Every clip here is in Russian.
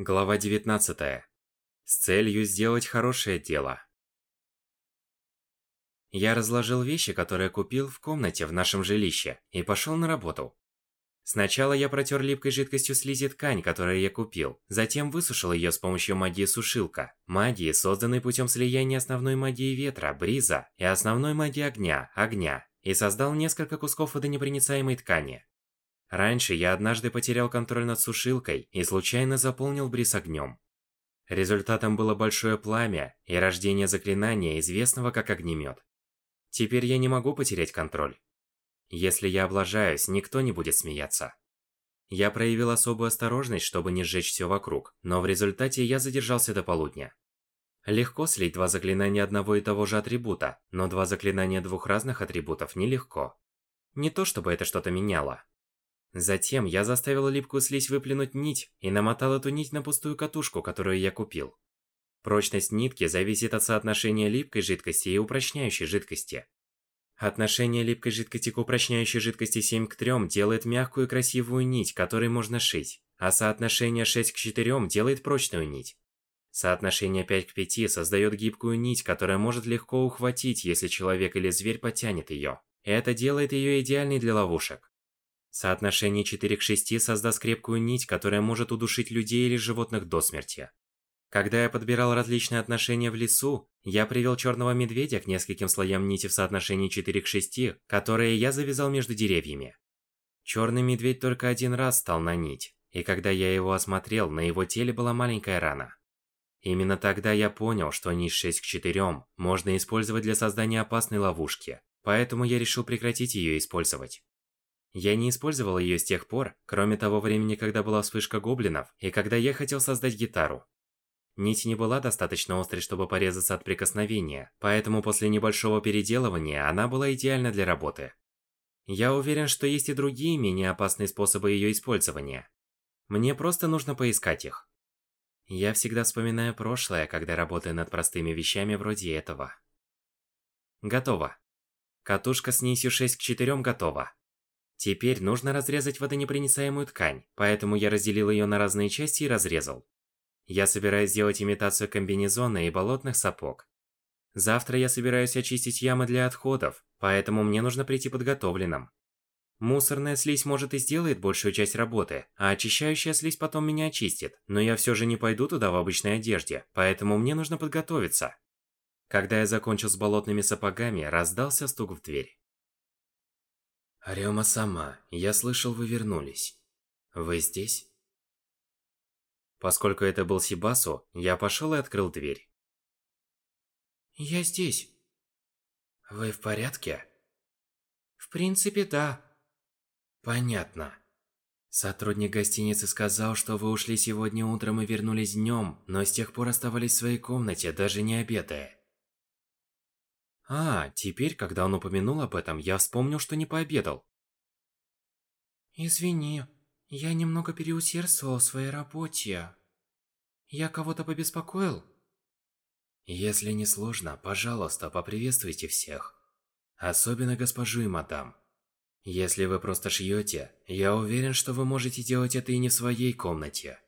Глава 19. С целью сделать хорошее дело. Я разложил вещи, которые купил в комнате в нашем жилище, и пошел на работу. Сначала я протер липкой жидкостью слизи ткань, которую я купил, затем высушил ее с помощью магии сушилка, магии, созданной путем слияния основной магии ветра, бриза, и основной магии огня, огня, и создал несколько кусков водонепроницаемой ткани. Раньше я однажды потерял контроль над сушилкой и случайно заполнил бриз огнем. Результатом было большое пламя и рождение заклинания, известного как огнемет. Теперь я не могу потерять контроль. Если я облажаюсь, никто не будет смеяться. Я проявил особую осторожность, чтобы не сжечь все вокруг, но в результате я задержался до полудня. Легко слить два заклинания одного и того же атрибута, но два заклинания двух разных атрибутов нелегко. Не то чтобы это что-то меняло. Затем я заставил липкую слизь выплюнуть нить и намотал эту нить на пустую катушку, которую я купил. Прочность нитки зависит от соотношения липкой жидкости и упрочняющей жидкости. Отношение липкой жидкости к упрочняющей жидкости 7 к 3 делает мягкую и красивую нить, которой можно шить, а соотношение 6 к 4 делает прочную нить. Соотношение 5 к 5 создает гибкую нить, которая может легко ухватить, если человек или зверь потянет ее. Это делает ее идеальной для ловушек. Соотношение 4 к 6 создаст крепкую нить, которая может удушить людей или животных до смерти. Когда я подбирал различные отношения в лесу, я привел черного медведя к нескольким слоям нити в соотношении 4 к 6, которые я завязал между деревьями. Черный медведь только один раз стал на нить, и когда я его осмотрел, на его теле была маленькая рана. Именно тогда я понял, что нить 6 к 4 можно использовать для создания опасной ловушки, поэтому я решил прекратить ее использовать. Я не использовал ее с тех пор, кроме того времени, когда была вспышка гоблинов, и когда я хотел создать гитару. Нить не была достаточно острой, чтобы порезаться от прикосновения, поэтому после небольшого переделывания она была идеальна для работы. Я уверен, что есть и другие менее опасные способы ее использования. Мне просто нужно поискать их. Я всегда вспоминаю прошлое, когда работаю над простыми вещами вроде этого. Готово. Катушка с нитью 6 к 4 готова. Теперь нужно разрезать водонепроницаемую ткань, поэтому я разделил ее на разные части и разрезал. Я собираюсь сделать имитацию комбинезона и болотных сапог. Завтра я собираюсь очистить ямы для отходов, поэтому мне нужно прийти подготовленным. Мусорная слизь может и сделает большую часть работы, а очищающая слизь потом меня очистит, но я все же не пойду туда в обычной одежде, поэтому мне нужно подготовиться. Когда я закончил с болотными сапогами, раздался стук в дверь. Рёма сама, я слышал, вы вернулись. Вы здесь? Поскольку это был Сибасу, я пошел и открыл дверь. Я здесь. Вы в порядке? В принципе, да. Понятно. Сотрудник гостиницы сказал, что вы ушли сегодня утром и вернулись днем, но с тех пор оставались в своей комнате, даже не обедая. А, теперь, когда он упомянул об этом, я вспомнил, что не пообедал. Извини, я немного переусердствовал в своей работе. Я кого-то побеспокоил? Если не сложно, пожалуйста, поприветствуйте всех. Особенно госпожу и мадам. Если вы просто шьете, я уверен, что вы можете делать это и не в своей комнате.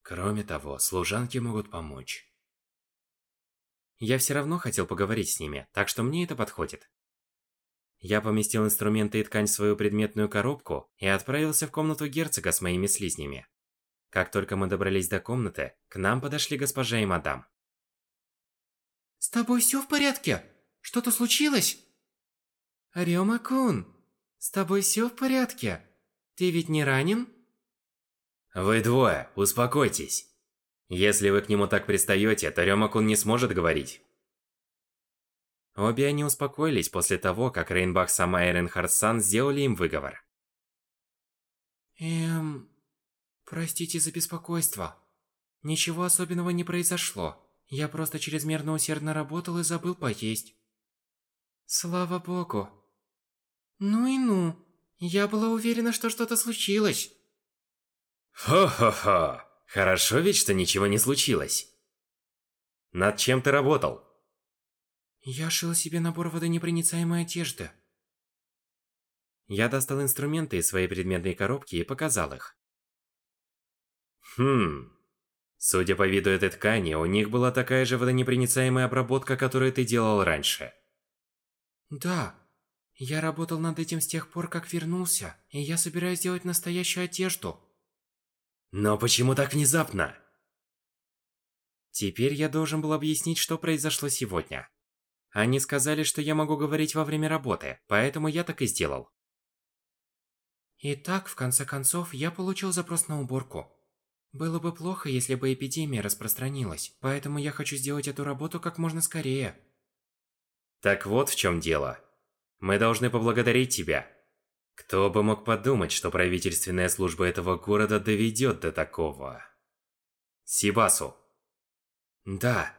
Кроме того, служанки могут помочь. Я все равно хотел поговорить с ними, так что мне это подходит. Я поместил инструменты и ткань в свою предметную коробку и отправился в комнату герцога с моими слизнями. Как только мы добрались до комнаты, к нам подошли госпожа и мадам. «С тобой все в порядке? Что-то случилось?» «Рёма-кун, с тобой все в порядке? Ты ведь не ранен?» «Вы двое, успокойтесь!» Если вы к нему так пристаете, то Рёмакун не сможет говорить. Обе они успокоились после того, как Рейнбах сама и Ренхард-сан сделали им выговор. Эм... Простите за беспокойство. Ничего особенного не произошло. Я просто чрезмерно усердно работал и забыл поесть. Слава богу. Ну и ну. Я была уверена, что что-то случилось. Хо-хо-хо. Хорошо ведь, что ничего не случилось. Над чем ты работал? Я шил себе набор водонепроницаемой одежды. Я достал инструменты из своей предметной коробки и показал их. Хм. Судя по виду этой ткани, у них была такая же водонепроницаемая обработка, которую ты делал раньше. Да. Я работал над этим с тех пор, как вернулся, и я собираюсь сделать настоящую одежду. Но почему так внезапно? Теперь я должен был объяснить, что произошло сегодня. Они сказали, что я могу говорить во время работы, поэтому я так и сделал. Итак, в конце концов, я получил запрос на уборку. Было бы плохо, если бы эпидемия распространилась, поэтому я хочу сделать эту работу как можно скорее. Так вот в чем дело. Мы должны поблагодарить тебя. Кто бы мог подумать, что правительственная служба этого города доведет до такого. Сибасу. Да.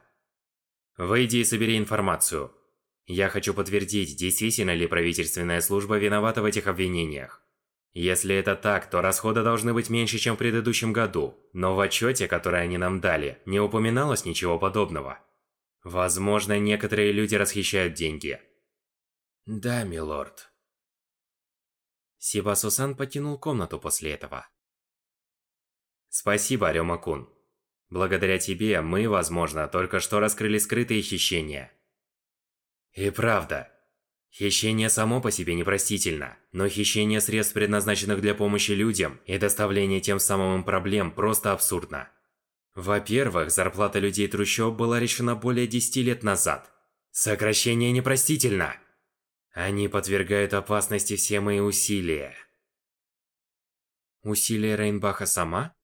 Выйди и собери информацию. Я хочу подтвердить, действительно ли правительственная служба виновата в этих обвинениях. Если это так, то расходы должны быть меньше, чем в предыдущем году, но в отчете, который они нам дали, не упоминалось ничего подобного. Возможно, некоторые люди расхищают деньги. Да, милорд. Сибасусан покинул комнату после этого. Спасибо, Рёма-кун. Благодаря тебе мы, возможно, только что раскрыли скрытые хищения. И правда, Хищение само по себе непростительно, но хищение средств, предназначенных для помощи людям, и доставление тем самым им проблем просто абсурдно. Во-первых, зарплата людей трущоб была решена более 10 лет назад. Сокращение непростительно. Они подвергают опасности все мои усилия. Усилия Рейнбаха сама?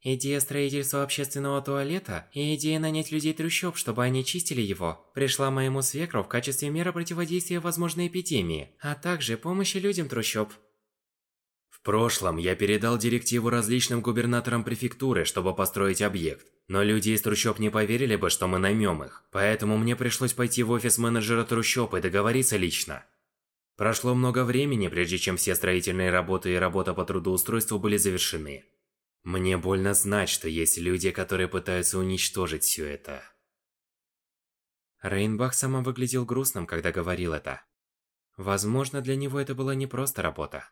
Идея строительства общественного туалета и идея нанять людей трущоб, чтобы они чистили его, пришла моему свекру в качестве меры противодействия возможной эпидемии, а также помощи людям трущоб. В прошлом я передал директиву различным губернаторам префектуры, чтобы построить объект. Но люди из трущоб не поверили бы, что мы наймем их, поэтому мне пришлось пойти в офис менеджера трущоб и договориться лично. Прошло много времени, прежде чем все строительные работы и работа по трудоустройству были завершены. Мне больно знать, что есть люди, которые пытаются уничтожить все это. Рейнбах сама выглядел грустным, когда говорил это. Возможно, для него это была не просто работа.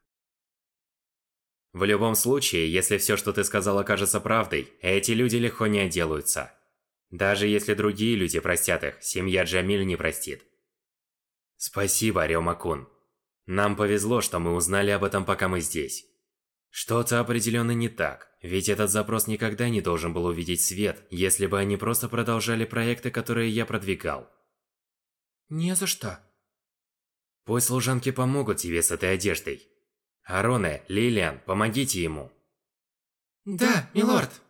В любом случае, если все, что ты сказал, окажется правдой, эти люди легко не отделаются. Даже если другие люди простят их, семья Джамиль не простит. Спасибо, Рёма-кун. Нам повезло, что мы узнали об этом, пока мы здесь. Что-то определенно не так, ведь этот запрос никогда не должен был увидеть свет, если бы они просто продолжали проекты, которые я продвигал. Не за что. Пусть служанки помогут тебе с этой одеждой. Ароне, Лилиан, помогите ему. Да, милорд.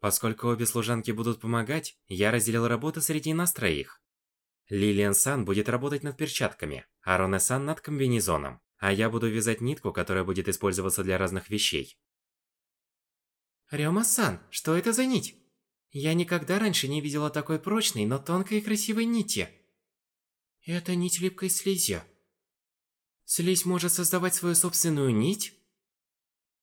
Поскольку обе служанки будут помогать, я разделил работу среди нас троих. Лилиан Сан будет работать над перчатками, а Роне Сан над комбинезоном. А я буду вязать нитку, которая будет использоваться для разных вещей. Рёма-сан, что это за нить? Я никогда раньше не видела такой прочной, но тонкой и красивой нити. Это нить липкой слизи. Слизь может создавать свою собственную нить?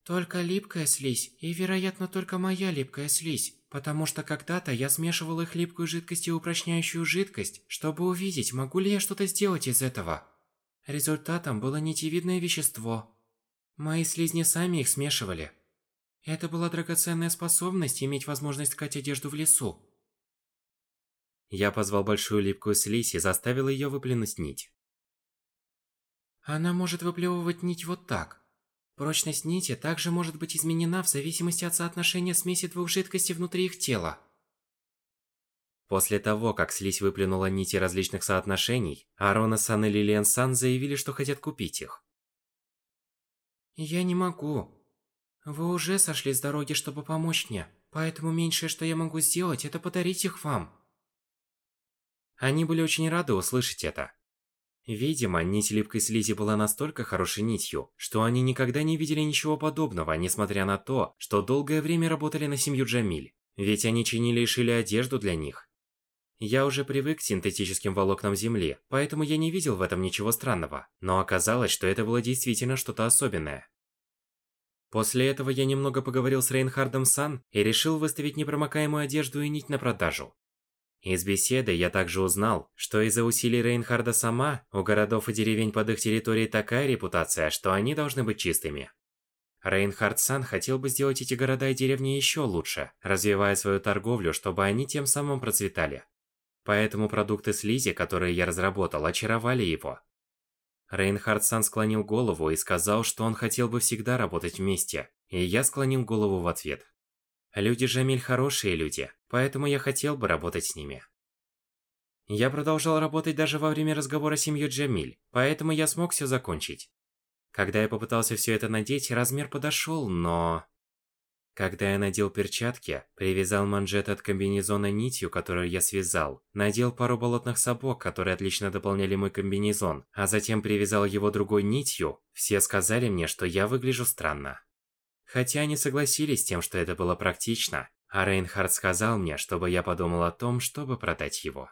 Только липкая слизь, и, вероятно, только моя липкая слизь. Потому что когда-то я смешивал их липкую жидкость и упрочняющую жидкость, чтобы увидеть, могу ли я что-то сделать из этого. Результатом было нитевидное вещество. Мои слизни сами их смешивали. Это была драгоценная способность иметь возможность ткать одежду в лесу. Я позвал большую липкую слизь и заставил ее выплюнуть нить. Она может выплевывать нить вот так. Прочность нити также может быть изменена в зависимости от соотношения смеси двух жидкостей внутри их тела. После того, как слизь выплюнула нити различных соотношений, Арона-сан и Лилиан-сан заявили, что хотят купить их. Я не могу. Вы уже сошли с дороги, чтобы помочь мне, поэтому меньшее, что я могу сделать, это подарить их вам. Они были очень рады услышать это. Видимо, нить липкой слизи была настолько хорошей нитью, что они никогда не видели ничего подобного, несмотря на то, что долгое время работали на семью Джамиль. Ведь они чинили и шили одежду для них. Я уже привык к синтетическим волокнам Земли, поэтому я не видел в этом ничего странного. Но оказалось, что это было действительно что-то особенное. После этого я немного поговорил с Рейнхардом Сан и решил выставить непромокаемую одежду и нить на продажу. Из беседы я также узнал, что из-за усилий Рейнхарда сама, у городов и деревень под их территорией такая репутация, что они должны быть чистыми. Рейнхард Сан хотел бы сделать эти города и деревни еще лучше, развивая свою торговлю, чтобы они тем самым процветали. Поэтому продукты слизи, которые я разработал, очаровали его. Рейнхард Сан склонил голову и сказал, что он хотел бы всегда работать вместе, и я склонил голову в ответ. Люди Жамиль хорошие люди, поэтому я хотел бы работать с ними. Я продолжал работать даже во время разговора с семьей Джамиль, поэтому я смог все закончить. Когда я попытался все это надеть, размер подошел, но... Когда я надел перчатки, привязал манжет от комбинезона нитью, которую я связал, надел пару болотных сапог, которые отлично дополняли мой комбинезон, а затем привязал его другой нитью, все сказали мне, что я выгляжу странно. Хотя они согласились с тем, что это было практично, а Рейнхард сказал мне, чтобы я подумал о том, чтобы продать его.